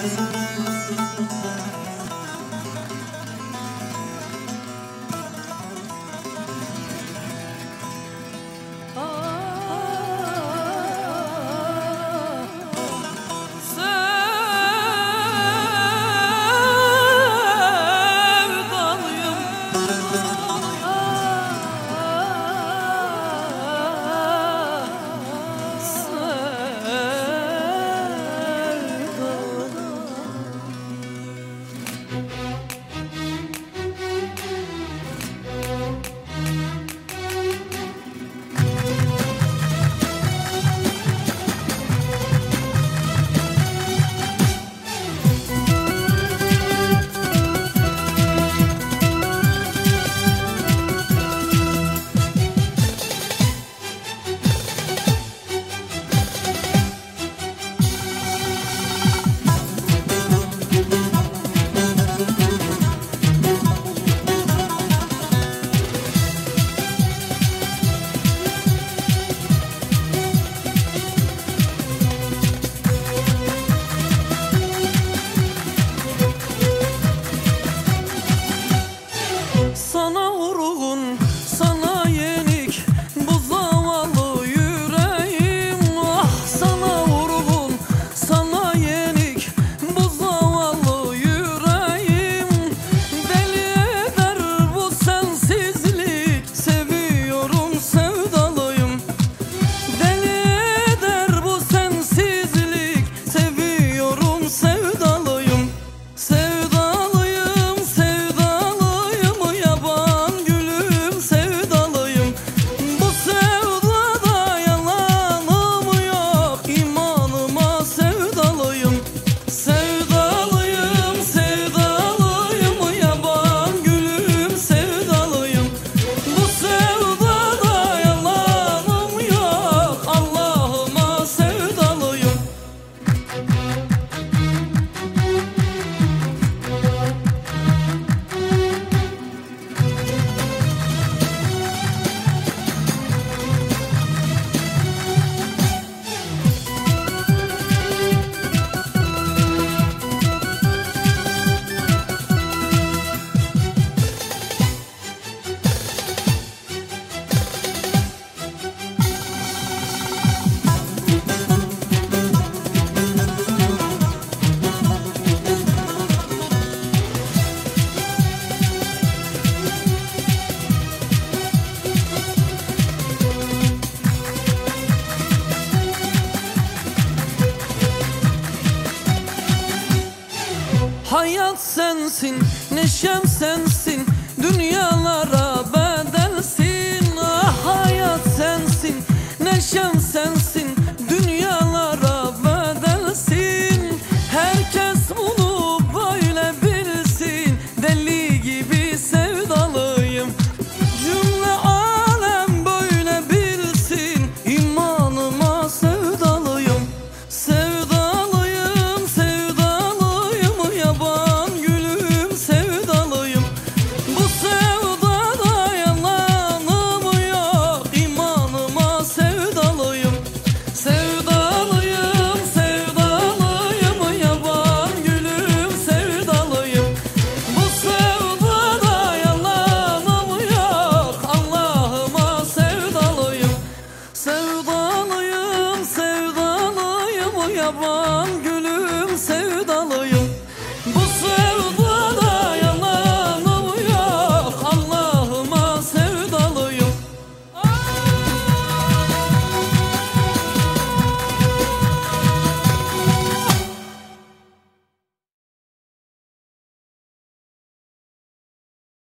Música Hayat sensin, neşem sensin. Dünyalara yaban